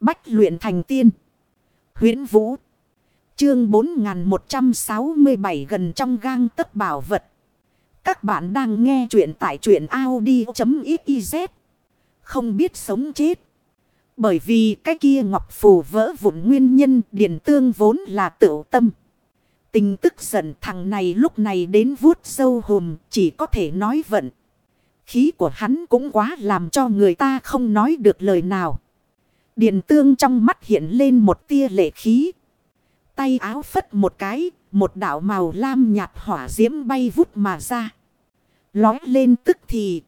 Bách luyện thành tiên. huyễn Vũ. Chương 4167 gần trong gang tất bảo vật. Các bạn đang nghe truyện tại truyện Audi.xyz. Không biết sống chết. Bởi vì cái kia ngọc phù vỡ vụn nguyên nhân điển tương vốn là tự tâm. Tình tức giận thằng này lúc này đến vuốt sâu hùm, chỉ có thể nói vận. Khí của hắn cũng quá làm cho người ta không nói được lời nào. Điện tương trong mắt hiện lên một tia lệ khí. Tay áo phất một cái, một đạo màu lam nhạt hỏa diễm bay vút mà ra. Lói lên tức thì.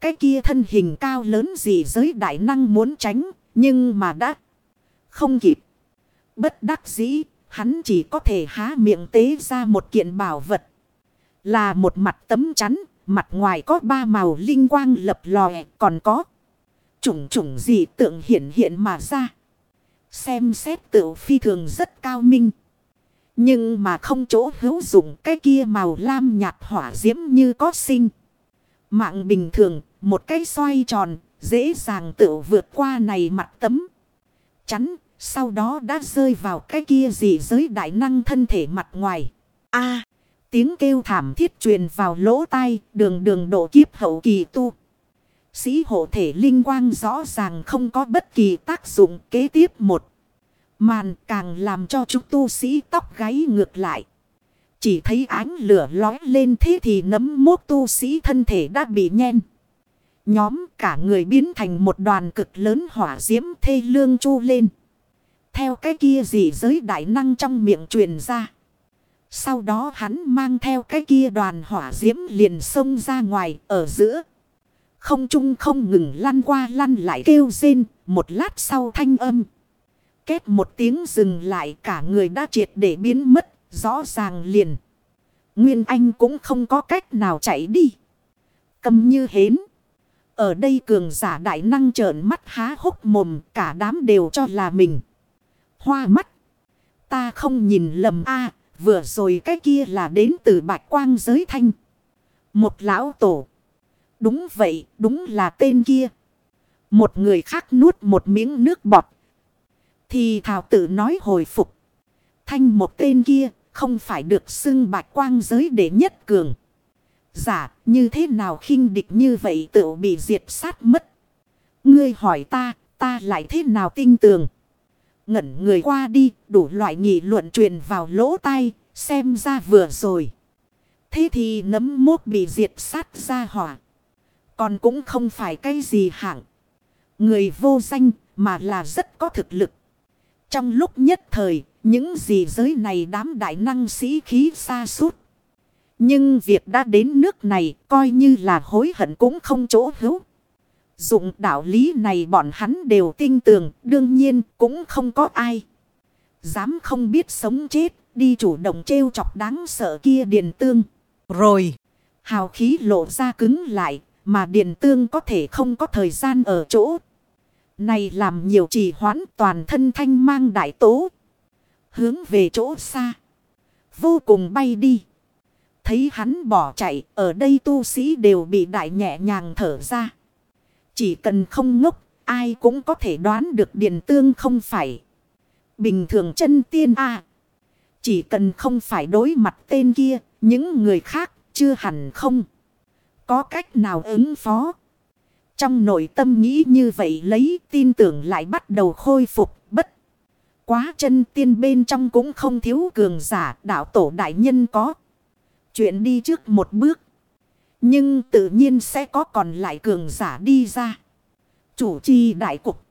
Cái kia thân hình cao lớn gì giới đại năng muốn tránh, nhưng mà đã không kịp. Bất đắc dĩ, hắn chỉ có thể há miệng tế ra một kiện bảo vật. Là một mặt tấm chắn, mặt ngoài có ba màu linh quang lập lòe, còn có chủng chủng gì tượng hiện hiện mà ra. Xem xét tự phi thường rất cao minh. Nhưng mà không chỗ hữu dụng cái kia màu lam nhạt hỏa diễm như có sinh. Mạng bình thường, một cái xoay tròn, dễ dàng tự vượt qua này mặt tấm. Chắn, sau đó đã rơi vào cái kia gì giới đại năng thân thể mặt ngoài. a tiếng kêu thảm thiết truyền vào lỗ tai, đường đường độ kiếp hậu kỳ tu. Sĩ hộ thể linh quang rõ ràng không có bất kỳ tác dụng kế tiếp một. Màn càng làm cho chúng tu sĩ tóc gáy ngược lại. Chỉ thấy ánh lửa lói lên thế thì nấm mốt tu sĩ thân thể đã bị nhen. Nhóm cả người biến thành một đoàn cực lớn hỏa diễm thê lương chu lên. Theo cái kia gì giới đại năng trong miệng truyền ra. Sau đó hắn mang theo cái kia đoàn hỏa diễm liền xông ra ngoài ở giữa. Không trung không ngừng lăn qua lăn lại kêu rên, một lát sau thanh âm. Kết một tiếng dừng lại cả người đã triệt để biến mất, rõ ràng liền. Nguyên Anh cũng không có cách nào chạy đi. Cầm như hến. Ở đây cường giả đại năng trợn mắt há hốc mồm, cả đám đều cho là mình. Hoa mắt. Ta không nhìn lầm a, vừa rồi cái kia là đến từ bạch quang giới thanh. Một lão tổ. Đúng vậy, đúng là tên kia. Một người khác nuốt một miếng nước bọt. Thì thảo tử nói hồi phục. Thanh một tên kia không phải được xưng bạch quang giới để nhất cường. Giả như thế nào khinh địch như vậy tự bị diệt sát mất. Ngươi hỏi ta, ta lại thế nào tin tưởng. Ngẩn người qua đi, đủ loại nghị luận truyền vào lỗ tai, xem ra vừa rồi. Thế thì nấm mốt bị diệt sát ra hỏa. Còn cũng không phải cái gì hạng. Người vô danh mà là rất có thực lực. Trong lúc nhất thời, những gì giới này đám đại năng sĩ khí xa suốt. Nhưng việc đã đến nước này coi như là hối hận cũng không chỗ hữu. Dụng đạo lý này bọn hắn đều tin tưởng đương nhiên cũng không có ai. Dám không biết sống chết đi chủ động trêu chọc đáng sợ kia điền tương. Rồi, hào khí lộ ra cứng lại mà điền tương có thể không có thời gian ở chỗ. Này làm nhiều trì hoãn toàn thân thanh mang đại tố. Hướng về chỗ xa. Vô cùng bay đi. Thấy hắn bỏ chạy, ở đây tu sĩ đều bị đại nhẹ nhàng thở ra. Chỉ cần không ngốc, ai cũng có thể đoán được điện tương không phải. Bình thường chân tiên a Chỉ cần không phải đối mặt tên kia, những người khác chưa hẳn không. Có cách nào ứng phó. Trong nội tâm nghĩ như vậy lấy tin tưởng lại bắt đầu khôi phục, bất. Quá chân tiên bên trong cũng không thiếu cường giả, đạo tổ đại nhân có. Chuyện đi trước một bước. Nhưng tự nhiên sẽ có còn lại cường giả đi ra. Chủ chi đại cục.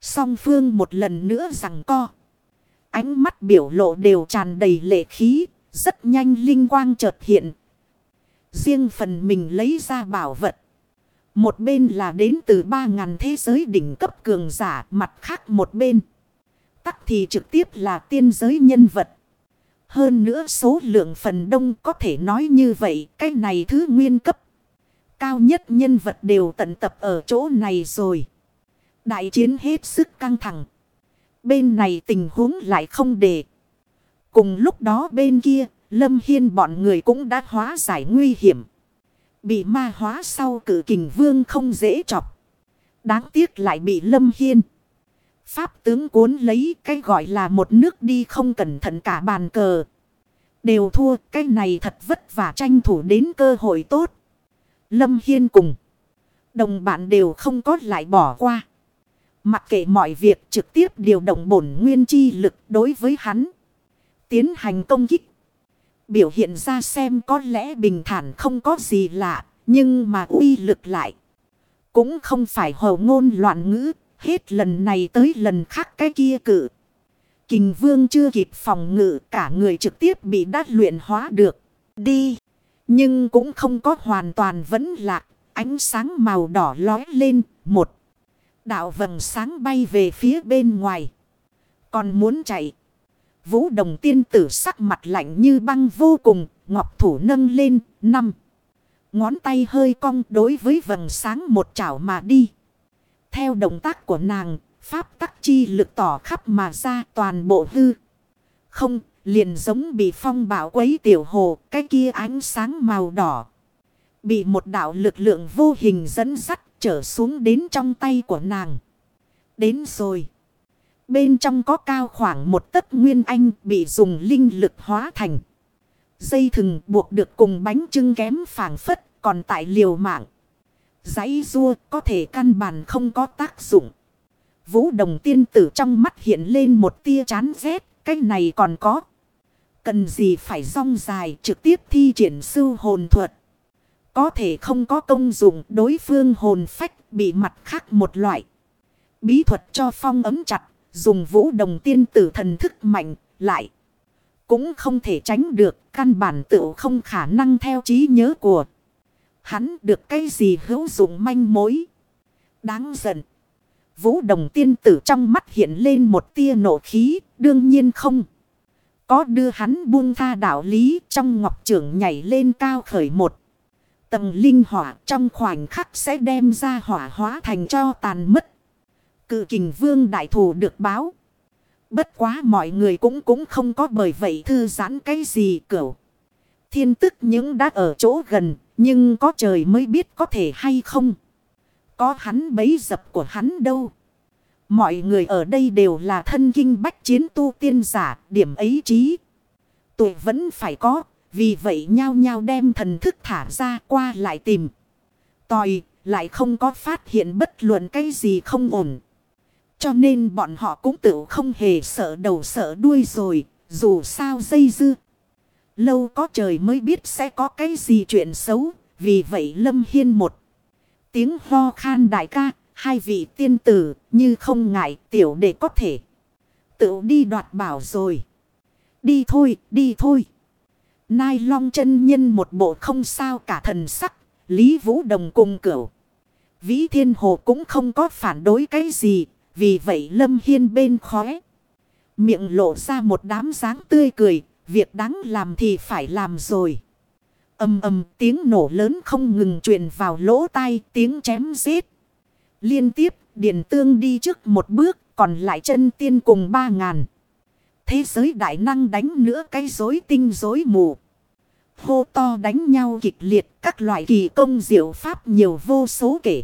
Song phương một lần nữa rằng co. Ánh mắt biểu lộ đều tràn đầy lệ khí. Rất nhanh linh quang chợt hiện. Riêng phần mình lấy ra bảo vật. Một bên là đến từ ba ngàn thế giới đỉnh cấp cường giả. Mặt khác một bên. Tắc thì trực tiếp là tiên giới nhân vật. Hơn nữa số lượng phần đông có thể nói như vậy. Cái này thứ nguyên cấp. Cao nhất nhân vật đều tận tập ở chỗ này rồi. Đại chiến hết sức căng thẳng. Bên này tình huống lại không để. Cùng lúc đó bên kia, Lâm Hiên bọn người cũng đã hóa giải nguy hiểm. Bị ma hóa sau cử kình vương không dễ chọc. Đáng tiếc lại bị Lâm Hiên. Pháp tướng cuốn lấy cái gọi là một nước đi không cẩn thận cả bàn cờ. Đều thua, cái này thật vất vả tranh thủ đến cơ hội tốt. Lâm Hiên cùng. Đồng bạn đều không có lại bỏ qua. Mặc kệ mọi việc trực tiếp điều động bổn nguyên chi lực đối với hắn. Tiến hành công kích. Biểu hiện ra xem có lẽ bình thản không có gì lạ. Nhưng mà uy lực lại. Cũng không phải hồ ngôn loạn ngữ. Hết lần này tới lần khác cái kia cự. Kình vương chưa kịp phòng ngự, cả người trực tiếp bị đát luyện hóa được. Đi. Nhưng cũng không có hoàn toàn vẫn lạc. Ánh sáng màu đỏ lói lên. Một. Đạo vầng sáng bay về phía bên ngoài. Còn muốn chạy. Vũ đồng tiên tử sắc mặt lạnh như băng vô cùng. Ngọc thủ nâng lên. Năm. Ngón tay hơi cong đối với vầng sáng một chảo mà đi. Theo động tác của nàng. Pháp tắc chi lực tỏ khắp mà ra toàn bộ hư. Không, liền giống bị phong bảo quấy tiểu hồ, cái kia ánh sáng màu đỏ. Bị một đạo lực lượng vô hình dẫn dắt trở xuống đến trong tay của nàng. Đến rồi. Bên trong có cao khoảng một tấc nguyên anh bị dùng linh lực hóa thành. Dây thừng buộc được cùng bánh trưng kém phảng phất, còn tại liều mạng. Giấy rua có thể căn bản không có tác dụng. Vũ đồng tiên tử trong mắt hiện lên một tia chán ghét. Cái này còn có. Cần gì phải rong dài trực tiếp thi triển sư hồn thuật. Có thể không có công dụng, đối phương hồn phách bị mặt khác một loại. Bí thuật cho phong ấm chặt. Dùng vũ đồng tiên tử thần thức mạnh lại. Cũng không thể tránh được. Căn bản tự không khả năng theo trí nhớ của. Hắn được cái gì hữu dụng manh mối. Đáng giận. Vũ đồng tiên tử trong mắt hiện lên một tia nộ khí, đương nhiên không. Có đưa hắn buông tha đạo lý trong ngọc trưởng nhảy lên cao khởi một. Tầng linh hỏa trong khoảnh khắc sẽ đem ra hỏa hóa thành cho tàn mất. Cự kình vương đại thủ được báo. Bất quá mọi người cũng cũng không có bởi vậy thư giãn cái gì cửu. Thiên tức những đã ở chỗ gần, nhưng có trời mới biết có thể hay không. Có hắn bấy dập của hắn đâu. Mọi người ở đây đều là thân kinh bách chiến tu tiên giả, điểm ấy trí. Tụi vẫn phải có, vì vậy nhau nhau đem thần thức thả ra qua lại tìm. Tòi, lại không có phát hiện bất luận cái gì không ổn. Cho nên bọn họ cũng tự không hề sợ đầu sợ đuôi rồi, dù sao dây dưa. Lâu có trời mới biết sẽ có cái gì chuyện xấu, vì vậy Lâm Hiên một tiếng ho khan đại ca, hai vị tiên tử như không ngại tiểu để có thể. Tự đi đoạt bảo rồi. Đi thôi, đi thôi. Nai long chân nhân một bộ không sao cả thần sắc. Lý Vũ Đồng cùng cửu. Vĩ Thiên Hồ cũng không có phản đối cái gì. Vì vậy Lâm Hiên bên khóe. Miệng lộ ra một đám dáng tươi cười. Việc đáng làm thì phải làm rồi. Âm âm tiếng nổ lớn không ngừng truyền vào lỗ tai, tiếng chém giết. Liên tiếp Điền Tương đi trước một bước, còn lại chân tiên cùng ba ngàn. Thế giới đại năng đánh nữa cái dối tinh dối mù. Hô to đánh nhau kịch liệt, các loại kỳ công diệu pháp nhiều vô số kể.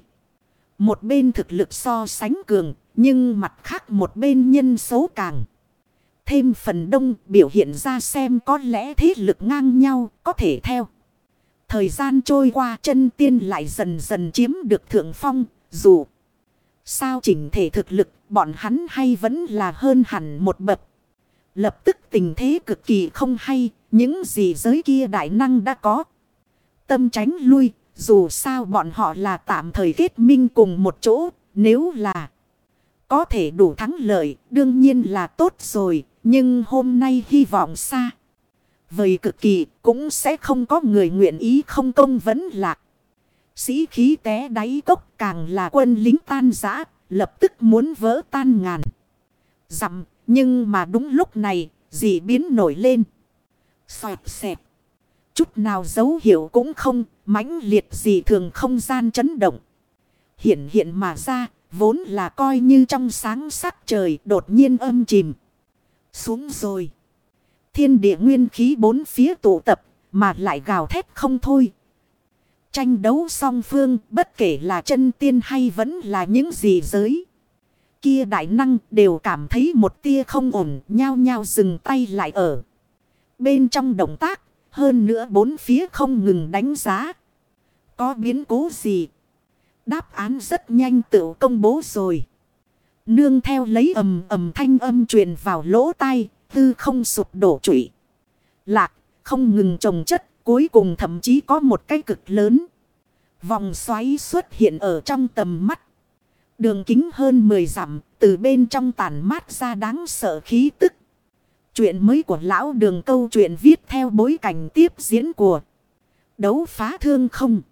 Một bên thực lực so sánh cường nhưng mặt khác một bên nhân số càng. Thêm phần đông biểu hiện ra xem có lẽ thế lực ngang nhau có thể theo. Thời gian trôi qua chân tiên lại dần dần chiếm được thượng phong dù sao chỉnh thể thực lực bọn hắn hay vẫn là hơn hẳn một bậc. Lập tức tình thế cực kỳ không hay, những gì giới kia đại năng đã có. Tâm tránh lui, dù sao bọn họ là tạm thời kết minh cùng một chỗ, nếu là có thể đủ thắng lợi, đương nhiên là tốt rồi, nhưng hôm nay hy vọng xa. Vời cực kỳ cũng sẽ không có người nguyện ý không công vấn lạc. Sĩ khí té đáy cốc càng là quân lính tan giã, lập tức muốn vỡ tan ngàn. Dặm, nhưng mà đúng lúc này, dị biến nổi lên. Xoẹt xẹp Chút nào dấu hiệu cũng không, mãnh liệt gì thường không gian chấn động. Hiện hiện mà ra, vốn là coi như trong sáng sắc trời đột nhiên âm chìm. Xuống rồi. Thiên địa nguyên khí bốn phía tụ tập, mà lại gào thét không thôi. Tranh đấu song phương bất kể là chân tiên hay vẫn là những gì giới. kia đại năng đều cảm thấy một tia không ổn, nhao nhao dừng tay lại ở. Bên trong động tác, hơn nữa bốn phía không ngừng đánh giá. Có biến cố gì? Đáp án rất nhanh tự công bố rồi. Nương theo lấy ầm ầm thanh âm truyền vào lỗ tai, tư không sụp đổ trụy. Lạc, không ngừng trồng chất, cuối cùng thậm chí có một cái cực lớn. Vòng xoáy xuất hiện ở trong tầm mắt. Đường kính hơn 10 dặm, từ bên trong tàn mát ra đáng sợ khí tức. Chuyện mới của lão đường câu chuyện viết theo bối cảnh tiếp diễn của đấu phá thương không.